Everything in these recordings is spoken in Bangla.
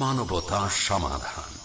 মানবতা সমাধান।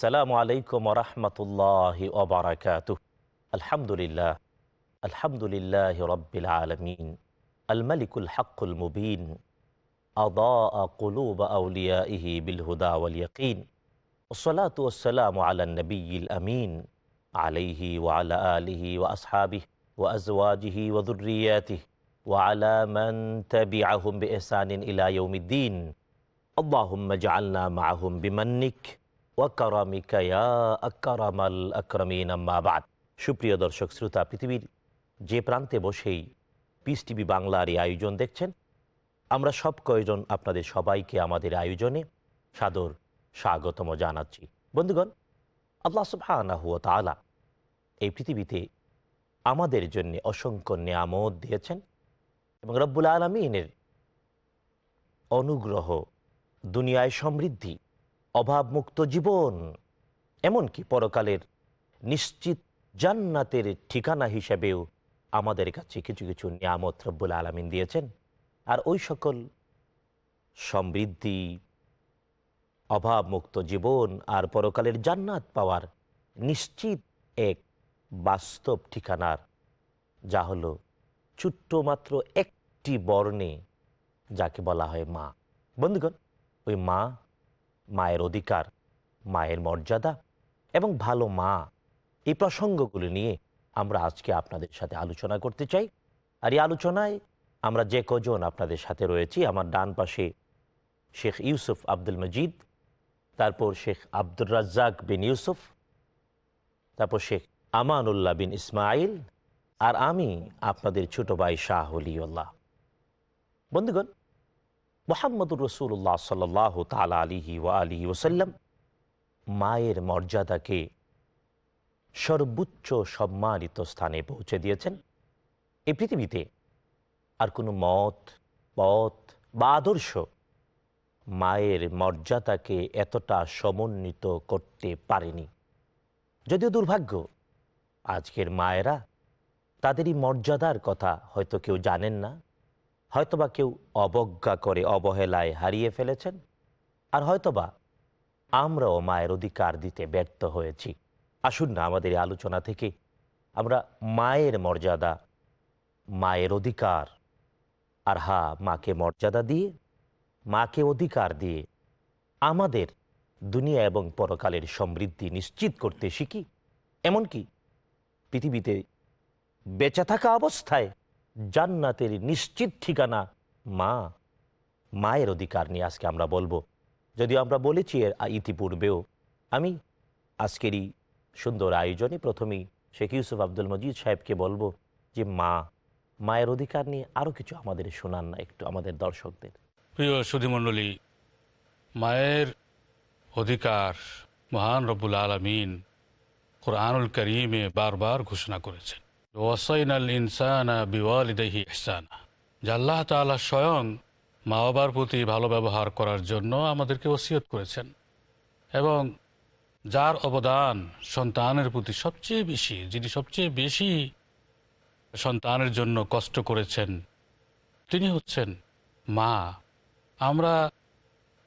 السلام عليكم ورحمة الله وبركاته. الحمد لله الحمد لله رب العالمين. الملك الحق المبين. أضاء قلوب أوليائه بالهدى واليقين. والصلاة والسلام على النبي الأمين عليه وعلى آله وأصحابه وأزواجه وذرياته وعلى من تبعهم بإحسان إلى يوم الدين. اللهم اجعلنا معهم بمنك ওয়াকারামিকা ইয়া আকারামাল আকরামিন আম্মা সুপ্রিয় দর্শক, শ্রোতা, পৃথিবীর যে প্রান্তে বসেই পিস টিভি বাংলার এই আয়োজন দেখছেন, আমরা সব কয়জন আপনাদের সবাইকে আমাদের আয়োজনে সাদর স্বাগতম জানাচ্ছি। বন্ধুগণ, আল্লাহ সুবহানাহু ওয়া তাআলা এই পৃথিবীতে আমাদের জন্য অসংখ্য নিয়ামত দিয়েছেন এবং রব্বুল আলমিনের অনুগ্রহ দুনিয়ায় সমৃদ্ধি অভাবমুক্ত জীবন, এমনকি পরকালের নিশ্চিত জান্নাতের ঠিকানা হিসেবেও আমাদের কাছে কিছু কিছু নিয়ামত রব্বুল আলমিন দিয়েছেন। আর ওই সকল সমৃদ্ধি, অভাবমুক্ত জীবন আর পরকালের জান্নাত পাওয়ার নিশ্চিত এক বাস্তব ঠিকানার, যা হলো ছোট্ট মাত্র একটি বর্ণে যাকে বলা হয় মা। বন্ধুগণ, ওই মা মায়ের অধিকার, মায়ের মর্যাদা এবং ভালো মা এই প্রসঙ্গগুলি নিয়ে আমরা আজকে আপনাদের সাথে আলোচনা করতে চাই। আর এই আলোচনায় আমরা যে কজন আপনাদের সাথে রয়েছি, আমার ডান পাশে শেখ ইউসুফ আব্দুল মজিদ, তারপর শেখ আব্দুর রাজ্জাক বিন ইউসুফ, তারপর শেখ আমানুল্লাহ বিন ইসমাইল, আর আমি আপনাদের ছোট ভাই শাহ হলিউল্লাহ বন্ধুগণ মোহাম্মদুর রসুল্লাহ সাল্লাহ তালা আলিহি ওয়া আলিহি ওসাল্লাম মায়ের মর্যাদাকে সর্বোচ্চ সম্মানিত স্থানে পৌঁছে দিয়েছেন। এই পৃথিবীতে আর কোনো মত, পথ বা আদর্শ মায়ের মর্যাদাকে এতটা সমন্বিত করতে পারেনি। যদিও দুর্ভাগ্য, আজকের মায়েরা তাদেরই মর্যাদার কথা হয়তো কেউ জানেন না। হয়তোবা কেউ অবজ্ঞা করে, অবহেলায় হারিয়ে ফেলেছেন। আর হয়তোবা আমরাও মায়ের অধিকার দিতে ব্যর্থ হয়েছি। আসুন না আমাদের এই আলোচনা থেকে আমরা মায়ের মর্যাদা, মায়ের অধিকার, আর হা, মাকে মর্যাদা দিয়ে, মাকে অধিকার দিয়ে আমাদের দুনিয়া এবং পরকালের সমৃদ্ধি নিশ্চিত করতে শিখি। এমনকি পৃথিবীতে বেঁচে থাকা অবস্থায় জান্নাতের নিশ্চিত ঠিকানা মা, মায়ের অধিকার নিয়ে আজকে আমরা বলব। যদিও আমরা বলেছি এর ইতিপূর্বেও, আমি আজকেরই সুন্দর আয়োজনে প্রথমেই শেখ ইউসুফ আব্দুল মজিদ সাহেবকে বলব যে মা, মায়ের অধিকার নিয়ে আরও কিছু আমাদের শোনান না, একটু আমাদের দর্শকদের। প্রিয় সুধীমণ্ডলী মায়ের অধিকার মহান রব্বুল আলমিন কোরআনুল করিমে বারবার ঘোষণা করেছেন। আল্লাহ তাআলা স্বয়ং মা বাবার প্রতি ভালো ব্যবহার করার জন্য আমাদেরকে ওসিয়ত করেছেন এবং যার অবদান সন্তানের প্রতি সবচেয়ে বেশি, যিনি সবচেয়ে বেশি সন্তানের জন্য কষ্ট করেছেন, তিনি হচ্ছেন মা। আমরা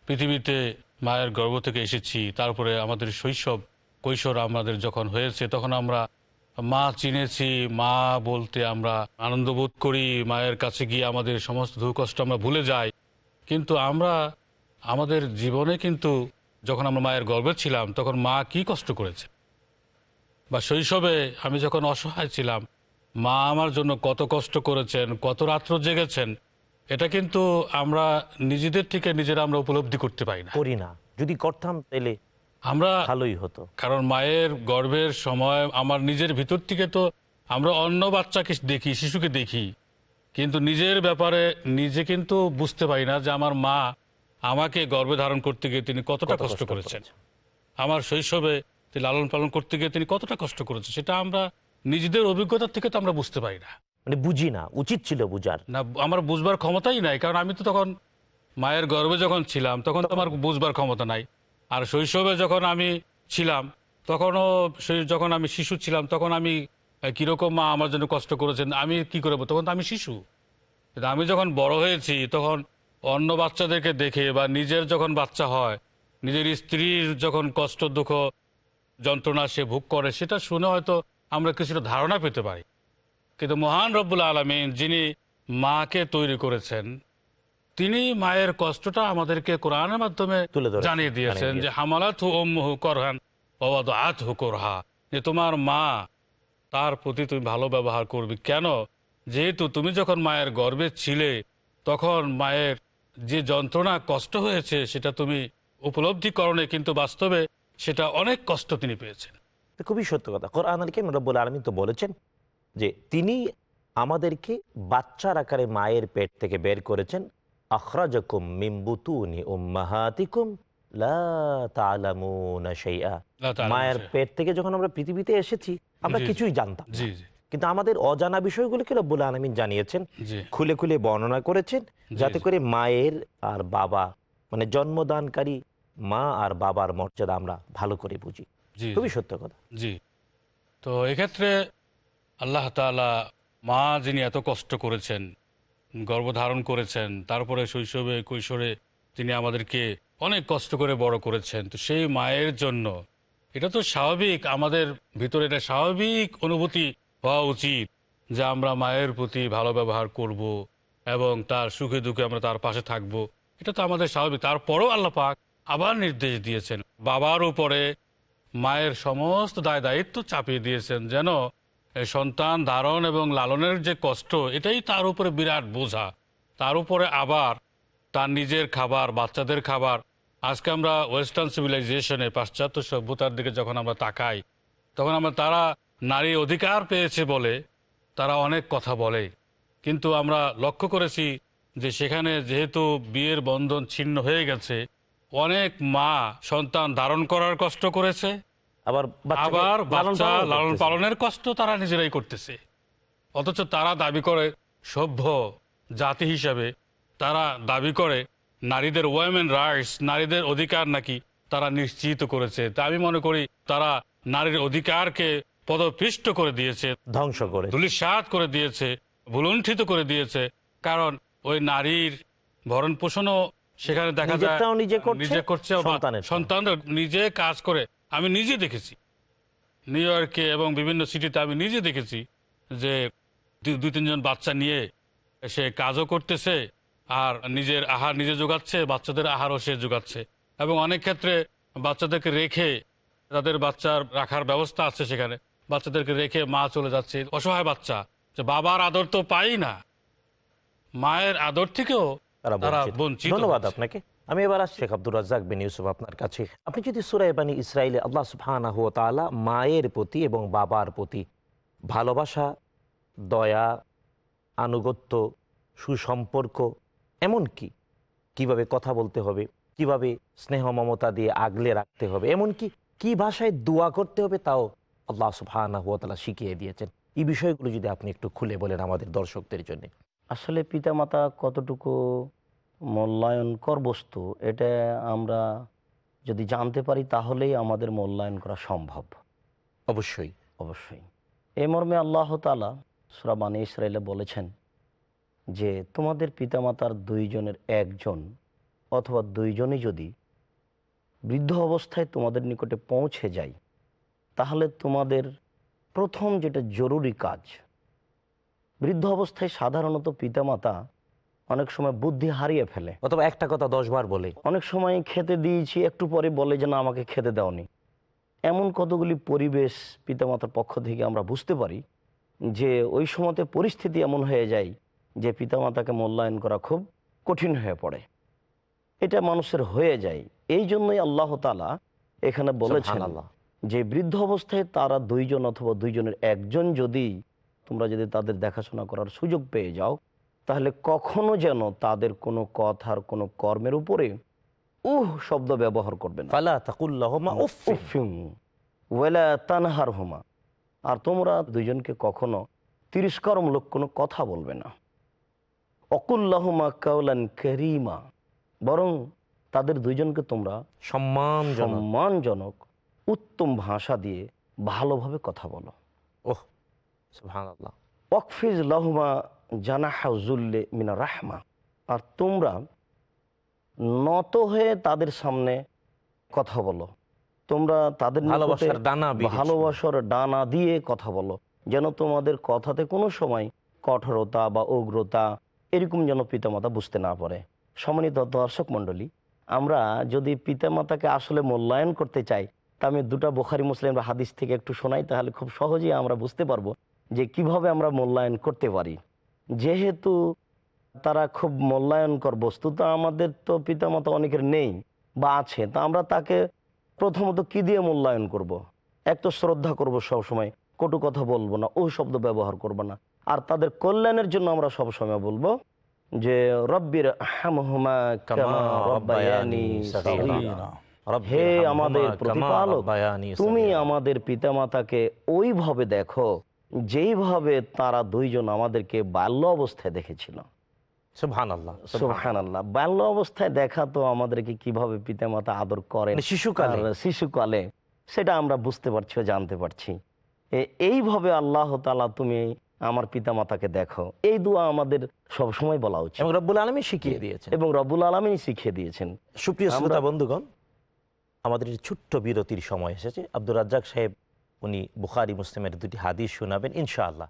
পৃথিবীতে মায়ের গর্ভ থেকে এসেছি, তারপরে আমাদের শৈশব, কৈশোর আমাদের যখন হয়েছে, তখন আমরা মা চিনেছি, মা বলতে আমরা আনন্দ বোধ করি, মায়ের কাছে গিয়ে আমাদের সমস্ত দুঃখ কষ্ট আমরা ভুলে যাই। কিন্তু আমরা, আমাদের জীবনে কিন্তু যখন আমরা মায়ের গর্বে ছিলাম, তখন মা কি কষ্ট করেছে? বা শৈশবে আমি যখন অসহায় ছিলাম, মা আমার জন্য কত কষ্ট করেছেন, কত রাত্র জেগেছেন, এটা কিন্তু আমরা নিজেদের থেকে নিজেরা আমরা উপলব্ধি করতে পারি না। করি না। যদি করতাম তাহলে আমরা ভালোই হতো। কারণ মায়ের গর্ভের সময় আমার নিজের ভিতর থেকে তো আমরা অন্য বাচ্চাকে দেখি শিশুকে দেখি। কিন্তু নিজের ব্যাপারে নিজে কিন্তু বুঝতে পারি না যে আমার মা আমাকে গর্ভে ধারণ করতে গিয়ে তিনি কতটা কষ্ট করেছেন। আমার শৈশবে তিনি লালন পালন করতে গিয়ে তিনি কতটা কষ্ট করেছেন সেটা আমরা নিজেদের অভিজ্ঞতা থেকে তো আমরা বুঝতে পারি না। মানে বুঝি না উচিত ছিল বুঝার। না আমার বুঝবার ক্ষমতাই নাই কারণ আমি তো তখন মায়ের গর্ভে যখন ছিলাম তখন তো আমার বুঝবার ক্ষমতা নাই। আর শৈশবে যখন আমি ছিলাম, তখনও যখন আমি শিশু ছিলাম, তখন আমি কীরকম মা আমার জন্য কষ্ট করেছেন, আমি কি করব তখন তো আমি শিশু। কিন্তু আমি যখন বড় হয়েছি, তখন অন্য বাচ্চাদেরকে দেখে বা নিজের যখন বাচ্চা হয়, নিজের স্ত্রীর যখন কষ্ট, দুঃখ, যন্ত্রণা সে ভোগ করে, সেটা শুনে হয়তো আমরা কিছুটা ধারণা পেতে পারি। কিন্তু মহান রব্বুল আলমিন যিনি মাকে তৈরি করেছেন তিনি মায়ের কষ্টটা আমাদেরকে কোরআনের মাধ্যমে জানিয়ে দিয়েছেন যে হামালাত হু ওম্মহু করহান অবাদ আত হু করহা। যে তোমার মা তার প্রতি তুমি ভালো ব্যবহার করবে। কেন? যেহেতু তুমি যখন মায়ের গর্ভে ছিলে তখন মায়ের যে যন্ত্রণা কষ্ট হয়েছে সেটা তুমি উপলব্ধি করণে কিন্তু বাস্তবে সেটা অনেক কষ্ট তিনি পেয়েছেন। খুবই সত্য কথা। কোরআন আলীকে রব্বুল আলমিন তো বলেছেন যে তিনি আমাদেরকে বাচ্চার আকারে মায়ের পেট থেকে বের করেছেন আখরাজকুম মিম্বুতুনি উম্মাহাতিকুম মায়ের পেট থেকে যখন আমরা পৃথিবীতে এসেছি আমরা। কিছুই জানতাম কিন্তু আমাদের অজানা বিষয়গুলোকে রব্বুল আলমিন জানিয়েছেন খুলে খুলে বর্ণনা করেছেন যাতে করে মায়ের আর বাবা মানে জন্মদানকারী মা আর বাবার মর্যাদা আমরা ভালো করে বুঝি। খুবই সত্য কথা। জি। তো এক্ষেত্রে আল্লাহ তাআলা মা যিনি এত কষ্ট করেছেন গর্ভধারণ করেছেন। তারপরে শৈশবে, কৈশোরে তিনি আমাদেরকে অনেক কষ্ট করে বড় করেছেন। তো সেই মায়ের জন্য এটা তো স্বাভাবিক, আমাদের ভিতরে এটা স্বাভাবিক অনুভূতি হওয়া উচিত যে আমরা মায়ের প্রতি ভালো ব্যবহার করব এবং তার সুখে দুঃখে আমরা তার পাশে থাকব। এটা তো আমাদের স্বাভাবিক। তারপরেও আল্লাহ পাক আবার নির্দেশ দিয়েছেন। বাবার উপরে মায়ের সমস্ত দায় দায়িত্ব চাপিয়ে দিয়েছেন যেন সন্তান ধারণ এবং লালনের যে কষ্ট, এটাই তার উপরে বিরাট বোঝা। তার উপরে আবার তার নিজের খাবার, বাচ্চাদের খাবার। আজকে আমরা ওয়েস্টার্ন সিভিলাইজেশনে পাশ্চাত্য সভ্যতার দিকে যখন আমরা তাকাই, তখন আমরা তারা নারী অধিকার পেয়েছে বলে তারা অনেক কথা বলে। কিন্তু আমরা লক্ষ্য করেছি যে সেখানে যেহেতু বিয়ের বন্ধন ছিন্ন হয়ে গেছে, অনেক মা সন্তান ধারণ করার কষ্ট করেছে আবার বাচ্চা লালন। পালনের কষ্ট তারা নিজেরাই করতেছে। অথচ তারা দাবি করে সভ্য জাতি হিসাবে তারা দাবি করে নারীদের ওয়েমেন রাইটস নারীদের অধিকার নাকি তারা নিশ্চিত করেছে। তা আমি মনে করি তারা নারীর অধিকারকে পদপৃষ্ট করে দিয়েছে ধ্বংস করে ধুলিসাৎ করে দিয়েছে ভুলুণ্ঠিত করে দিয়েছে। কারণ ওই নারীর ভরণ পোষণও সেখানে দেখা যায় নিজে করছে। সন্তানরা নিজে কাজ করে। আমি নিজে দেখেছি। নিউ ইয়র্কে এবং বিভিন্ন সিটিতে আমি নিজে দেখেছি যে দুই তিনজন বাচ্চা নিয়ে সে কাজও করতেছে আর নিজের আহার নিজে যোগাচ্ছে বাচ্চাদের আহারও সে যোগাচ্ছে। এবং অনেক ক্ষেত্রে বাচ্চাদেরকে রেখে তাদের বাচ্চার রাখার ব্যবস্থা আছে সেখানে। বাচ্চাদেরকে রেখে মা চলে যাচ্ছে। অসহায় বাচ্চা যে বাবার আদর তো পাই না। মায়ের আদর থেকেও তারা। বঞ্চিত। ধন্যবাদ আপনাকে। আমি এবার আসছি শেখ আব্দুর রাজ্জাক বিন ইউসুফ আপনার কাছে। আপনি যদি সুরাই বানী ইসরায়েলে আল্লাহ সুবহানাহু ওয়া তাআলা মায়ের প্রতি এবং বাবার প্রতি ভালোবাসা, দয়া, আনুগত্য, সুসম্পর্ক এমন কি কীভাবে কথা বলতে হবে, কীভাবে স্নেহ মমতা দিয়ে আগলে রাখতে হবে, এমনকি কি ভাষায় দোয়া করতে হবে তাও আল্লাহ সুবহানাহু ওয়া তাআলা শিখিয়ে দিয়েছেন। এই বিষয়গুলো যদি আপনি একটু খুলে বলেন আমাদের দর্শকদের জন্য। আসলে পিতামাতা কতটুকু মূল্যায়নকর বস্তু এটা আমরা যদি জানতে পারি তাহলেই আমাদের মূল্যায়ন করা সম্ভব। অবশ্যই। অবশ্যই। এই মর্মে আল্লাহ তালা সুরাবানি ইসরায়েলে বলেছেন যে তোমাদের পিতামাতার দুইজনের একজন অথবা দুইজনই যদি বৃদ্ধ অবস্থায় তোমাদের নিকটে পৌঁছে যায় তাহলে তোমাদের প্রথম যেটা জরুরি কাজ বৃদ্ধ অবস্থায় সাধারণত পিতামাতা অনেক সময় বুদ্ধি হারিয়ে ফেলে। অথবা একটা কথা দশ বার বলে। অনেক সময় খেতে দিয়েছি একটু পরে বলে যে না আমাকে খেতে দাওনি। এমন কতগুলি পরিবেশ পিতামাতার পক্ষ থেকে আমরা বুঝতে পারি যে ওই সময়তে পরিস্থিতি এমন হয়ে যায় যে পিতামাতাকে মূল্যায়ন করা খুব কঠিন হয়ে পড়ে। এটা মানুষের হয়ে যায়। এই জন্যই আল্লাহ তালা এখানে বলেছেন সুবহানাল্লাহ। যে বৃদ্ধ অবস্থায় তারা দুইজন অথবা দুইজনের একজন যদি তোমরা যদি তাদের দেখাশোনা করার সুযোগ পেয়ে যাও তাহলে কখনো যেন তাদের কোনো কথার কোনো কর্মের উপরে উহ শব্দ ব্যবহার করবে না। তানহার হুমা আর তোমরা দুইজনকে কখনো তিরস্কারমূলক কোনো কথা বলবে না। অকুল্লাহুমা কাউলান করিমা। বরং তাদের দুইজনকে তোমরা সম্মান সম্মানজনক উত্তম ভাষা দিয়ে ভালোভাবে কথা বলো। ওহ ওকফিজ লাহুমা জানাহাউজুল্লে মিনা রাহমা। আর তোমরা নত হয়ে তাদের সামনে কথা বলো। তোমরা তাদের ভালোবাসার ডানা ভালোবাসার ডানা দিয়ে কথা বলো। যেন তোমাদের কথাতে কোনো সময় কঠোরতা বা উগ্রতা এরকম যেন পিতামাতা বুঝতে না পারে। সম্মানিত দর্শক মণ্ডলী আমরা যদি পিতামাতাকে আসলে মূল্যায়ন করতে চাই তা আমি দুটা বোখারি মুসলিম বা হাদিস থেকে একটু শোনাই তাহলে খুব সহজেই আমরা বুঝতে পারব যে কীভাবে আমরা মূল্যায়ন করতে পারি। যেহেতু তারা খুব মূল্যায়নকর বস্তু তো আমাদের তো পিতামাতা অনেকের নেই বা আছে তা আমরা তাকে প্রথমত কি দিয়ে মূল্যায়ন করব। এক তো শ্রদ্ধা করব সবসময় কটু কথা বলব না ও শব্দ ব্যবহার করব না। আর তাদের কল্যাণের জন্য আমরা সব সময় বলব যে রব্বির হে আমাদের প্রতিপালক তুমি আমাদের আমাদের পিতামাতাকে ওইভাবে দেখো যেইভাবে তারা দুইজন আমাদেরকে বাল্য অবস্থায় দেখেছিল। বাল্য অবস্থায় দেখা তো আমাদেরকে কীভাবে পিতামাতা আদর করেন মানে শিশুকালে। শিশুকালে সেটা আমরা বুঝতে পারছি জানতে পারছি। এইভাবে আল্লাহ তালা তুমি আমার পিতামাতাকে দেখো। এই দোয়া আমাদের সব সময় বলা উচিত। এবং রব্বুল আলমী শিখিয়ে দিয়েছেন। এবং রবুল আলমিন শিখিয়ে দিয়েছেন। সুপ্রিয় শ্রোতা বন্ধুগণ আমাদের ছোট্ট বিরতির সময় এসেছে। আব্দুর রাজ্জাক সাহেব উনি বুখারি মুসলিমের দুটি হাদিস শোনাবেন ইনশাআল্লাহ।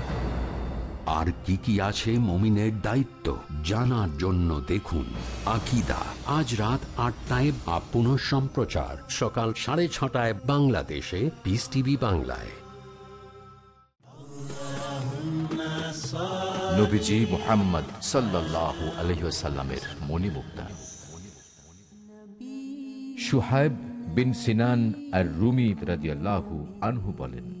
আর কি কি আছে মমিনের দায়িত্ব জানার জন্য দেখুন আকিদা। আজ রাত আটটায় বা পুনঃ সম্প্রচার। সকাল সাড়ে ছটায় বাংলাদেশে পিস টিভি বাংলায়। নবীজি মোহাম্মদ সাল্লাহ আলহিসাল্লামের মণিমুক্তা। সুহাইব বিন সিনান আর রুমি রাজিয়াল্লাহু আনহু বলেন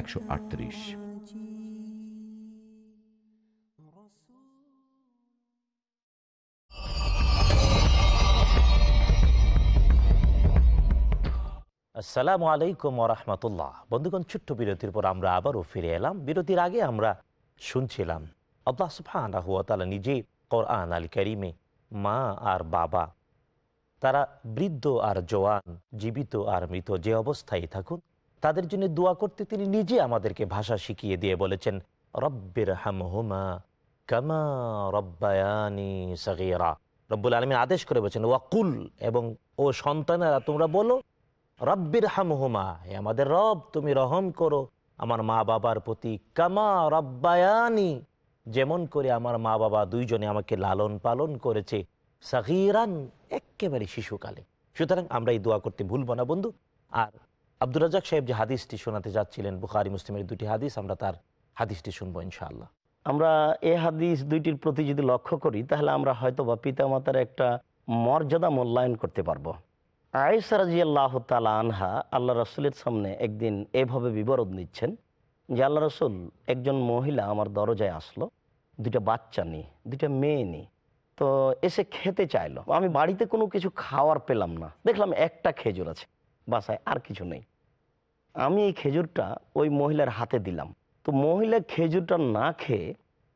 একশো আটত্রিশ। আসসালামু আলাইকুম রহমতুল্লাহ। বন্ধুগণ, ছোট্ট বিরতির পর আমরা আবারও ফিরে এলাম। বিরতির আগে আমরা শুনছিলাম, আল্লাহ সুবহানাহু ওয়া তাআলা নিজেই কোরআন আল করিমে মা আর বাবা, তারা বৃদ্ধ আর জওয়ান জীবিত আর মৃত, যে অবস্থায় থাকুন তাদের জন্য দোয়া করতে তিনি নিজে আমাদেরকে ভাষা শিখিয়ে দিয়ে বলেছেন, রব্বির হামহুমা কামা রব্বায়ানি সগীরা। রব্বুল আলমিন আদেশ করে বলছেন ওয়াকুল এবং ও সন্তানেরা তোমরা বলো, রব্বির হামহুমা, হে আমাদের রব, তুমি রহম করো। আমার মা বাবার প্রতি কামা রব্বায়ানি, যেমন করে আমার মা বাবা দুইজনে আমাকে লালন পালন করেছে সাহিরান একেবারে শিশুকালে। সুতরাং আমরা এই দোয়া করতে ভুলব না বন্ধু। আর আব্দুর রাজাক সাহেব যে হাদিসটি শোনাতে যাচ্ছিলেন, বুখারি, মুসলিমের দুটি হাদিস, আমরা তার হাদিসটি শুনব ইনশাআল্লাহ। আমরা এ হাদিস দুইটির প্রতি যদি লক্ষ্য করি, তাহলে আমরা হয়তো বা পিতামাতার একটা মর্যাদা মূল্যায়ন করতে পারব। আয়েসা তালা আনহা আল্লাহ রসুলের সামনে একদিন এভাবে বিবরণ দিচ্ছেন যে, আল্লাহ রসুল, একজন মহিলা আমার দরজায় আসলো, দুইটা বাচ্চা নিয়ে দুইটা মেয়ে নিয়ে তো এসে খেতে চাইলো। আমি বাড়িতে কোনো কিছু খাওয়ার পেলাম না। দেখলাম একটা খেজুর আছে। বাসায় আর কিছু নেই। আমি এই খেজুরটা ওই মহিলার হাতে দিলাম। তো মহিলা খেজুরটা না খেয়ে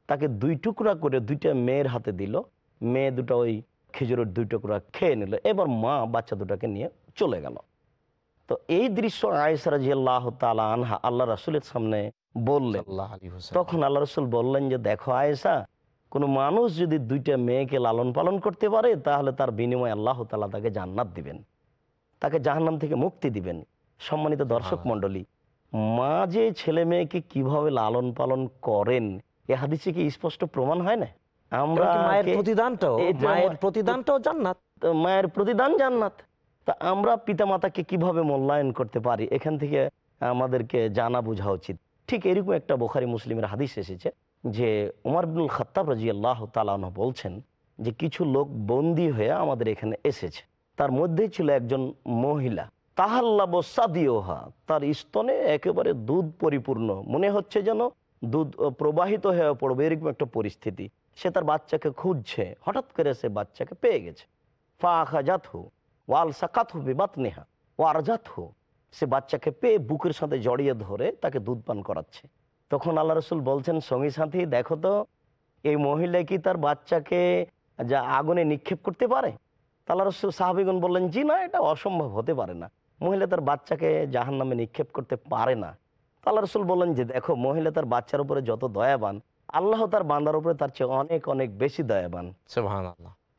তাকে দুই টুকরা করে দুইটা মেয়ের হাতে দিল। মেয়ে দুটো ওই খেজুরের দুই টুকরা খেয়ে নিল। এবার মা বাচ্চা দুটাকে নিয়ে চলে গেল। তো এই দৃশ্য আয়েসারা জি আল্লাহ তালা আনহা আল্লাহ রসুলের সামনে বললেন। তখন আল্লাহ রসুল বললেন যে দেখো আয়েসা কোনো মানুষ যদি দুইটা মেয়েকে লালন পালন করতে পারে তাহলে তার বিনিময়ে আল্লাহ তালা তাকে জান্নাত দিবেন। তাকে জাহান্নাম থেকে মুক্তি দিবেন। সম্মানিত দর্শক মণ্ডলী মা যে ছেলে মেয়েকে কীভাবে লালন পালন করেন এ হাদিসে কি স্পষ্ট প্রমাণ হয় না? আমরা মায়ের প্রতিদানটাও? মায়ের প্রতিদানটাও জান্নাত? মায়ের প্রতিদান জান্নাত। তা আমরা পিতামাতাকে কীভাবে মূল্যায়ন করতে পারি এখান থেকে আমাদেরকে জানা বোঝা উচিত। ঠিক এরকম একটা বোখারি মুসলিমের হাদিস এসেছে যে উমর বিনুল খত্তাব রাজি আল্লাহ তালান বলছেন যে কিছু লোক বন্দি হয়ে আমাদের এখানে এসেছে। তার মধ্যেই ছিল একজন মহিলা। তাহাল্লা বসাদিওহা তার স্তনে একেবারে দুধ পরিপূর্ণ। মনে হচ্ছে যেন দুধ প্রবাহিত হয়ে পড়বে, এরকম একটা পরিস্থিতি। সে তার বাচ্চাকে খুঁজছে। হঠাৎ করে সে বাচ্চাকে পেয়ে গেছে। ফাখা জাতহু ওয়াল সাকাত হু বিবাত নেহা ও আরজাত হু সে বাচ্চাকে পেয়ে বুকের সাথে জড়িয়ে ধরে তাকে দুধ পান করাচ্ছে। তখন আল্লাহ রসুল বলছেন, সঙ্গী সাথী, দেখো তো, এই মহিলা কি তার বাচ্চাকে যা আগুনে নিক্ষেপ করতে পারে? তা আল্লাহ রসুল সাহাবিগুন বললেন জি না এটা অসম্ভব হতে পারে না। মহিলা তার বাচ্চাকে জাহান নামে নিক্ষেপ করতে পারে না। তা আল্লাহ রসুল বললেন যে দেখো মহিলা তার বাচ্চার উপরে যত দয়াবান আল্লাহ তার বান্দার উপরে তার চেয়ে অনেক অনেক বেশি দয়াবান।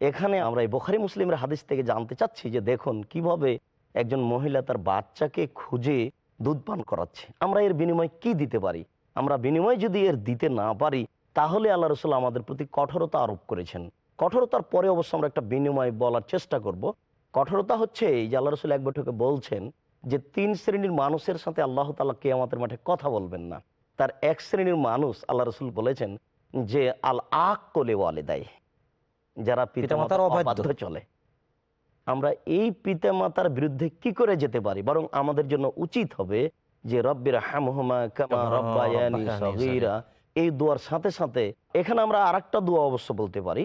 এখানে আমরা এই বোখারি মুসলিমের হাদিস থেকে জানতে চাচ্ছি যে দেখুন কীভাবে একজন মহিলা তার বাচ্চাকে খুঁজে দুধ পান করাচ্ছে। আমরা এর বিনিময়ে কি দিতে পারি? আমরা বিনিময় যদি এর দিতে না পারি তাহলে আল্লাহ রসুল আমাদের প্রতি কঠোরতা আরোপ করেছেন। কঠোরতার পরে অবশ্য আমরা একটা বিনিময় বলার চেষ্টা করব। কঠোরতা হচ্ছে এই যে আল্লাহ রসুল এক বৈঠকে বলছেন যে তিন শ্রেণির মানুষের সাথে আল্লাহ তালা কে আমাদের মাঠে কথা বলবেন না। তার এক শ্রেণির মানুষ আল্লাহ রসুল বলেছেন যে আল আক কোলে ওয়ালে দেয় যারা পিতামাতার অবাধ্য। চলে। আমরা এই পিতামাতার বিরুদ্ধে কি করে যেতে পারি? বরং আমাদের জন্য উচিত হবে যে রব্বির হামহুমা কামা রব্বায়ানি এই দোয়ার সাথে সাথে এখানে আমরা আর একটা দোয়া অবশ্য বলতে পারি।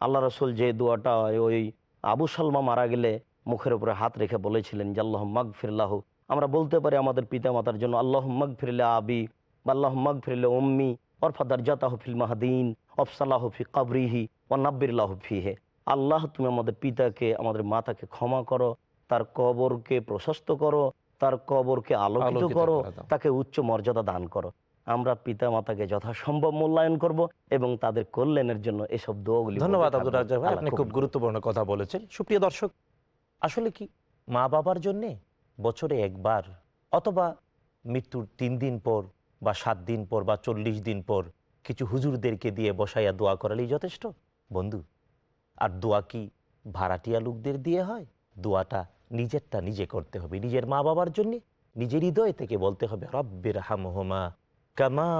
আল্লাহ রসুল যে দোয়াটা ওই আবু সালমা মারা গেলে মুখের উপরে হাত রেখে বলেছিলেন যে আল্লাহ মাগ ফিরলাহ আমরা বলতে পারি আমাদের পিতামাতার জন্য আল্লাহ মাগ ফিরলে আবি বা আল্লাহ মাগ ফিরলে উম্মি অরফাদার জাতাহ ফিল মাহাদিন অফসালাহ ফি কাবরিহি ও নাব্বিরাহ ফিহে। আল্লাহ তুমি আমাদের পিতাকে আমাদের মাতাকে ক্ষমা করো তার কবরকে প্রশস্ত করো তার কবরকে আলোকিত করো তাকে উচ্চ মর্যাদা দান করো। আমরা পিতা মাতাকে যথাসম্ভব মূল্যায়ন করব এবং তাদের কল্যাণের জন্য এসব দোয়াগুলি ধন্যবাদ আব্দুল রাজ্জাক ভাই আপনি খুব গুরুত্বপূর্ণ কথা বলেছেন। সুপ্রিয় দর্শক আসলে কি মা বাবার জন্যে বছরে একবার অথবা মৃত্যুর তিন দিন পর বা সাত দিন পর বা চল্লিশ দিন পর কিছু হুজুরদেরকে দিয়ে বসাইয়া দোয়া করালেই যথেষ্ট? বন্ধু আর দোয়া কি ভাড়াটিয়া লোকদের দিয়ে হয়? দোয়াটা নিজেরটা নিজে করতে হবে। নিজের মা বাবার জন্যে নিজের হৃদয় থেকে বলতে হবে রব্বির হামহুমা কামা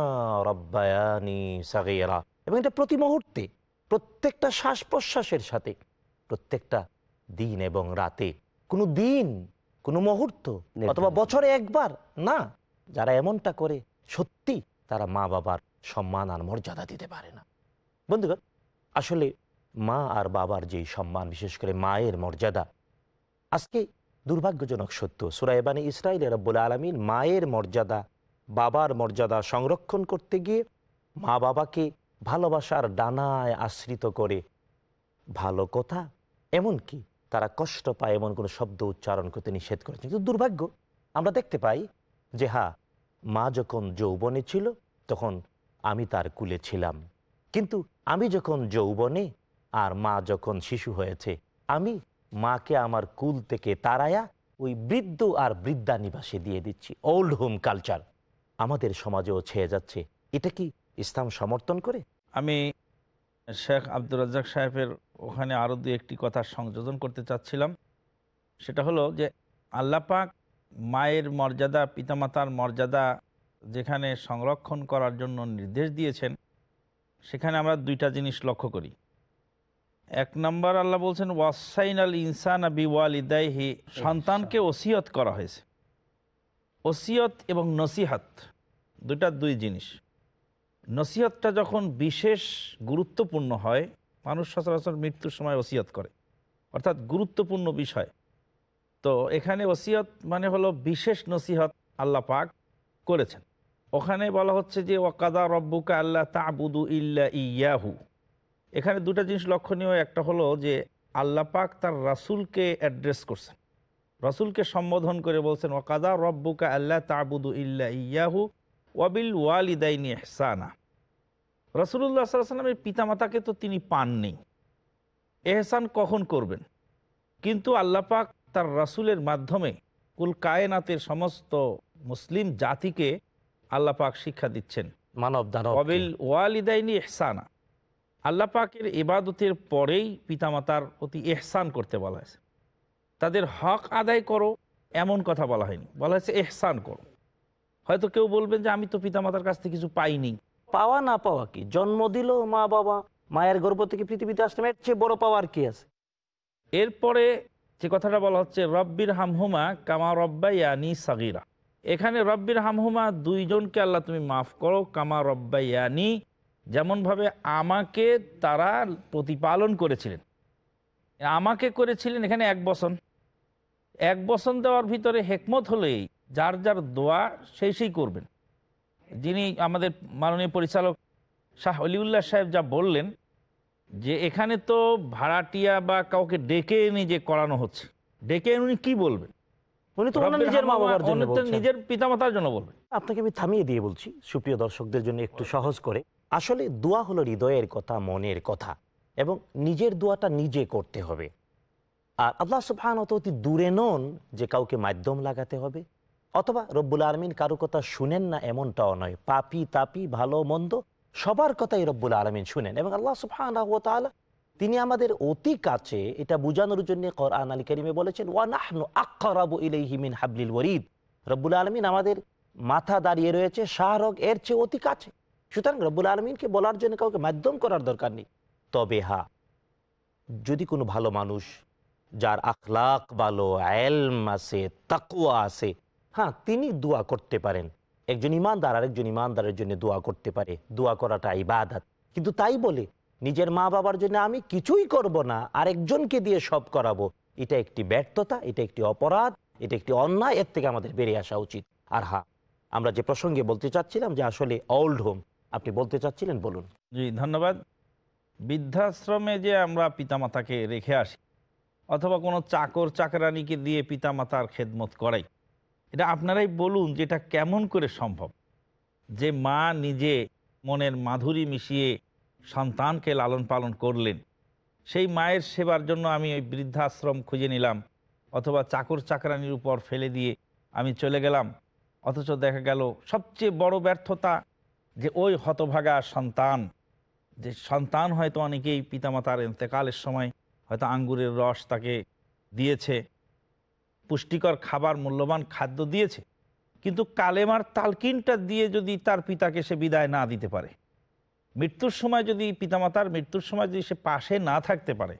রব্বায়ানি সাগীরা। এবং এটা প্রতি মুহূর্তে প্রত্যেকটা শ্বাস প্রশ্বাসের সাথে প্রত্যেকটা দিন এবং রাতে কোনো দিন কোনো মুহূর্ত অথবা বছরে একবার না যারা এমনটা করে সত্যি তারা মা বাবার সম্মান আর মর্যাদা দিতে পারে না। বন্ধুগণ আসলে মা আর বাবার যেই সম্মান বিশেষ করে মায়ের মর্যাদা আজকে দুর্ভাগ্যজনক সত্য। সুরাইবানি ইসরায়েল রব্বুল আলমিন মায়ের মর্যাদা বাবার মর্যাদা সংরক্ষণ করতে গিয়ে মা বাবাকে ভালোবাসার ডানায় আশ্রিত করে। ভালো কথা, এমনকি তারা কষ্ট পায় এমন কোনো শব্দ উচ্চারণ করতে নিষেধ করেছেন কিন্তু দুর্ভাগ্য, আমরা দেখতে পাই যে হ্যাঁ মা যখন যৌবনে ছিল, তখন আমি তার কুলে ছিলাম। কিন্তু আমি যখন যৌবনে আর মা যখন শিশু হয়েছে, আমি মাকে আমার কুল থেকে তারায়া ওই বৃদ্ধ আর বৃদ্ধা নিবাসে দিয়ে দিচ্ছি। ওল্ড হোম কালচার আমাদের সমাজেও ছেয়ে যাচ্ছে। এটা কি ইসলাম সমর্থন করে? আমি শেখ আব্দুর রাজ্জাক সাহেবের ওখানে আরও দু একটি কথা সংযোজন করতে চাচ্ছিলাম। সেটা হলো যে আল্লাপাক মায়ের মর্যাদা পিতামাতার মর্যাদা যেখানে সংরক্ষণ করার জন্য নির্দেশ দিয়েছেন সেখানে আমরা দুইটা জিনিস লক্ষ্য করি। এক নম্বর আল্লাহ বলছেন ওয়াসাইন আল ইনসান বিওয়ালিদাইহি সন্তানকে ওসিয়ত করা হয়েছে। ওসিয়ত এবং নসিহাত দুটা দুই জিনিস। নসিহতটা যখন বিশেষ গুরুত্বপূর্ণ হয়, মানুষ সচরাচর মৃত্যুর সময় ওসিয়ত করে। অর্থাৎ গুরুত্বপূর্ণ বিষয়। তো এখানে ওসিয়ত মানে হলো বিশেষ নসিহত আল্লাহ পাক করেছেন। ওখানে বলা হচ্ছে যে, ওয়াকাদা রব্বুকা আল্লাহ তাবুদু ইল্লা ইয়াহু। এখানে দুটা জিনিস লক্ষণীয়। একটা হলো যে, আল্লাহ পাক তার রাসুলকে অ্যাড্রেস করছেন। রাসুলকে সম্বোধন করে বলছেন ওয়াকাদা রব্বুকা আল্লাহ তাবুদু ইল্লা ইয়াহু ওয়াবিল ওয়ালিদাইনি এহসানা রসুল্লাহ সাল্লামের পিতামাতাকে তো তিনি পাননি। এহসান কখন করবেন? কিন্তু আল্লাপাক তার রাসুলের মাধ্যমে কুল কায়নাতের সমস্ত মুসলিম জাতিকে আল্লাপাক শিক্ষা দিচ্ছেন। মানব দানব অবিল ওয়ালিদাইনি এহসানা আল্লাহ পাকের ইবাদতের পরেই পিতামাতার প্রতি এহসান করতে বলা হয়েছে। তাদের হক আদায় করো এমন কথা বলা হয়নি। বলা হয়েছে এহসান করো। হয়তো কেউ বলবেন যে আমি তো পিতামাতার কাছ থেকে কিছু পাইনি। পাওয়া না পাওয়া কি? জন্ম দিল মা বাবা মায়ের গর্ব থেকে পৃথিবীতে আসলাম এর চেয়ে বড় পাওয়ার কি আছে? এরপরে যে কথাটা বলা হচ্ছে রব্বির হামহুমা কামা রব্বাইয়ানি সাগিরা। এখানে রব্বির হামহুমা দুইজনকে আল্লাহ তুমি মাফ করো কামা রব্বাইয়ানি যেমনভাবে আমাকে তারা প্রতিপালন করেছিলেন। আমাকে করেছিলেন এখানে এক বসন এক বসন দেওয়ার ভিতরে হেকমত হলেই যার যার দোয়া সেই সেই করবেন। যিনি আমাদের মাননীয় পরিচালক শাহ অলিউল্লাহ সাহেব যা বললেন যে এখানে তো ভাড়াটিয়া বা কাউকে ডেকে এনে যে করানো হচ্ছে ডেকে এনে উনি কি বলবেন? উনি তো ওনার নিজের মা বাবার জন্য। নিজের পিতামাতার জন্য বলবেন। আপনাকে আমি থামিয়ে দিয়ে বলছি সুপ্রিয় দর্শকদের জন্য একটু সহজ করে। আসলে দোয়া হলো হৃদয়ের কথা মনের কথা এবং নিজের দোয়াটা নিজে করতে হবে। আর আল্লাহ সুবহান অতি দূরে নন, যে কাউকে মাধ্যম লাগাতে হবে, অথবা রব্বুল আলমিন কারও কথা শুনেন না, এমনটাও নয়। পাপি, তাপি, ভালো, মন্দ, সবার কথাই রব্বুল আলমিন শুনেন। এবং আল্লাহ সুবহান তিনি আমাদের অতি কাছে এটা বোঝানোর জন্য কোরআন আলী করিমে বলেছেন ওয়ানাহনু আক্কারাবু ইলাইহি মিন হাবলিল ওয়ারিদ। রব্বুল আলমিন আমাদের মাথা দাঁড়িয়ে রয়েছে, শাহরগ এর চেয়ে অতি কাছে। সুতরাং রব্বুল আলমিনকে বলার জন্য কাউকে মাধ্যম করার দরকার নেই। তবে হা যদি কোনো ভালো মানুষ যার আখলাক ভালো, এলম আছে তাকুয়া আছে। হ্যাঁ তিনি দোয়া করতে পারেন। একজন ইমানদার আরেকজন ইমানদারের জন্য দোয়া করতে পারে। দোয়া করাটা ইবাদত। কিন্তু তাই বলে, নিজের মা বাবার জন্য আমি কিছুই করব না, আরেকজনকে দিয়ে সব করাবো। এটা একটি ব্যর্থতা, এটা একটি অপরাধ, এটা একটি অন্যায়, এর থেকে আমাদের বেরিয়ে আসা উচিত। আর হ্যাঁ আমরা যে প্রসঙ্গে বলতে চাচ্ছিলাম যে আসলে ওল্ড হোম আপনি বলতে চাচ্ছিলেন, বলুন। জি, ধন্যবাদ। বৃদ্ধাশ্রমে যে আমরা পিতামাতাকে রেখে আসি অথবা কোনো চাকর, চাকরানিকে দিয়ে পিতামাতার খেদমত করাই। এটা আপনারাই বলুন যে এটা কেমন করে সম্ভব। যে মা নিজে মনের মাধুরী মিশিয়ে সন্তানকে লালন পালন করলেন। সেই মায়ের সেবার জন্য আমি ওই বৃদ্ধাশ্রম খুঁজে নিলাম, অথবা চাকর, চাকরানির উপর ফেলে দিয়ে আমি চলে গেলাম। অথচ দেখা গেল সবচেয়ে বড় ব্যর্থতা যে ওই হতভাগা সন্তান, যে সন্তান হয়তো অনেকেই পিতামাতার এতেকালের সময় হয়তো আঙ্গুরের রস তাকে দিয়েছে, পুষ্টিকর খাবার, মূল্যবান খাদ্য দিয়েছে। কিন্তু কালেমার তালকিনটা দিয়ে যদি তার পিতাকে সে বিদায় না দিতে পারে, মৃত্যুর সময় যদি পিতামাতার, মৃত্যুর সময় যদি সে পাশে না থাকতে পারে,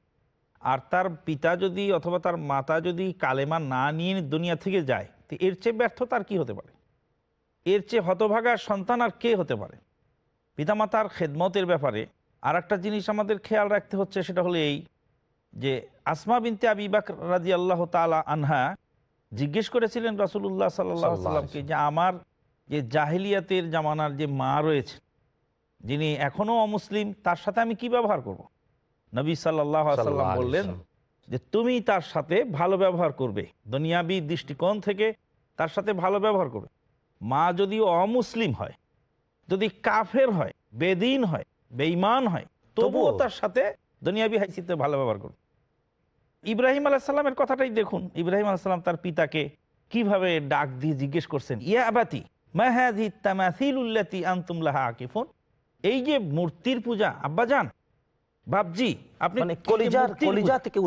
আর তার পিতা যদি অথবা তার মাতা যদি কালেমা না নিয়ে দুনিয়া থেকে যায়, তো এর চেয়ে ব্যর্থ তার কি হতে পারে? এর চেয়ে হতভাগা সন্তান আর কে হতে পারে? পিতামাতার খেদমতের ব্যাপারে আর একটা জিনিস আমাদের খেয়াল রাখতে হচ্ছে, সেটা হলো এই যে আসমা বিনতে আবিবাক রাজি আল্লাহ তালা আনহা জিজ্ঞেস করেছিলেন রসুল্লাহ সাল্লাহ সাল্লামকে যে আমার যে জাহিলিয়াতের জামানার যে মা রয়েছে যিনি এখনও অমুসলিম তার সাথে আমি কি ব্যবহার করব। নবী সাল্লাহ সাল্লাম বললেন যে তুমি তার সাথে ভালো ব্যবহার করবে দুনিয়াবি দৃষ্টিকোণ থেকে তার সাথে ভালো ব্যবহার করবে। মা যদি অমুসলিম হয় যদি কাফের হয় বেদিন হয় বেঈমান হয় তবুও। তার সাথে দুনিয়াবি হাইসিতে ভালো ব্যবহার করবে। ইব্রাহিম আলাহিসাল্লামের কথাটাই দেখুন। ইব্রাহিম আলাহিসাল্লাম তার পিতাকে কীভাবে ডাক দিয়ে জিজ্ঞেস করছেন ইয়া আবাতি তামাসিলুল্লাতি আনতুমলাহা আকিফুন? এই যে মূর্তির পূজা আব্বাজান আপনি মানে কলিজার কলিজা থেকে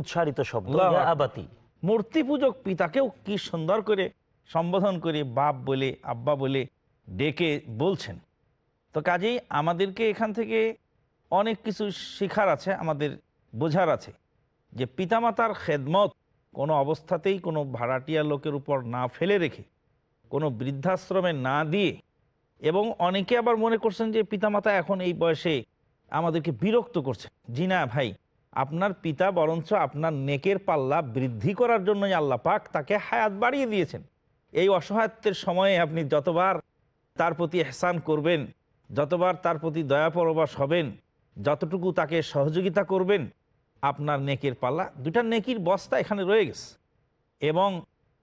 শব্দ। আবাতি। মূর্তি পূজক পিতাকেও কি সুন্দর করে সম্বোধন করে বাপ বলে আব্বা বলে ডেকে বলছেন। তো কাজেই আমাদেরকে এখান থেকে অনেক কিছু শেখার আছে আমাদের বোঝার আছে। যে পিতামাতার খেদমত কোনো অবস্থাতেই কোনো ভাড়াটিয়া লোকের উপর না ফেলে রেখে, কোনো বৃদ্ধাশ্রমে না দিয়ে, এবং অনেকে আবার মনে করছেন যে পিতামাতা এখন এই বয়সে আমাদেরকে বিরক্ত করছে। জি না ভাই, আপনার পিতা বরঞ্চ আপনার নেকের পাল্লা বৃদ্ধি করার জন্যই আল্লাহ পাক তাকে হায়াত বাড়িয়ে দিয়েছেন। এই অসহায়ত্বের সময়ে আপনি যতবার তার প্রতি এহসান করবেন, যতবার তার প্রতি দয়া পরবাস হবেন, যতটুকু তাকে সহযোগিতা করবেন আপনার নেকের পাল্লা দুটা নেকির বস্তা এখানে রয়ে গেছে। এবং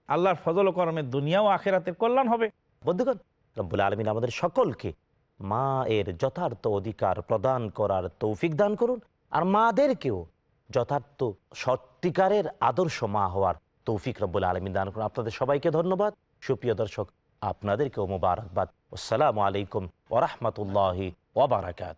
আল্লাহর ফজল ও করমের দুনিয়াও আখেরাতের কল্যাণ হবে। বন্ধুগণ, রব্বুল আলমিন আমাদের সকলকে মা এর যথার্থ অধিকার প্রদান করার তৌফিক দান করুন আর মাদেরকেও যথার্থ সত্যিকারের আদর্শ মা হওয়ার তৌফিক রব্বুল আলমিন দান করুন। আপনাদের সবাইকে ধন্যবাদ। সুপ্রিয় দর্শক, আপনাদেরকেও মোবারকবাদ। আসসালামু আলাইকুম ওরহমতুল্লাহি ওবরাকাত